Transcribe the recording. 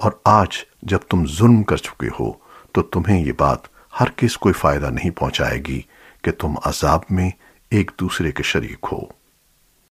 اور آج جب تم ظلم کر چکے ہو، تو تمہیں یہ بات ہر کس کوئی فائدہ نہیں پہنچائے گی کہ تم عذاب میں ایک دوسرے کے شریک ہو۔